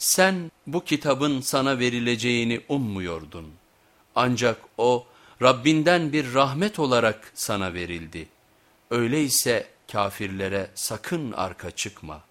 Sen bu kitabın sana verileceğini ummuyordun. Ancak o Rabbinden bir rahmet olarak sana verildi. Öyleyse kafirlere sakın arka çıkma.''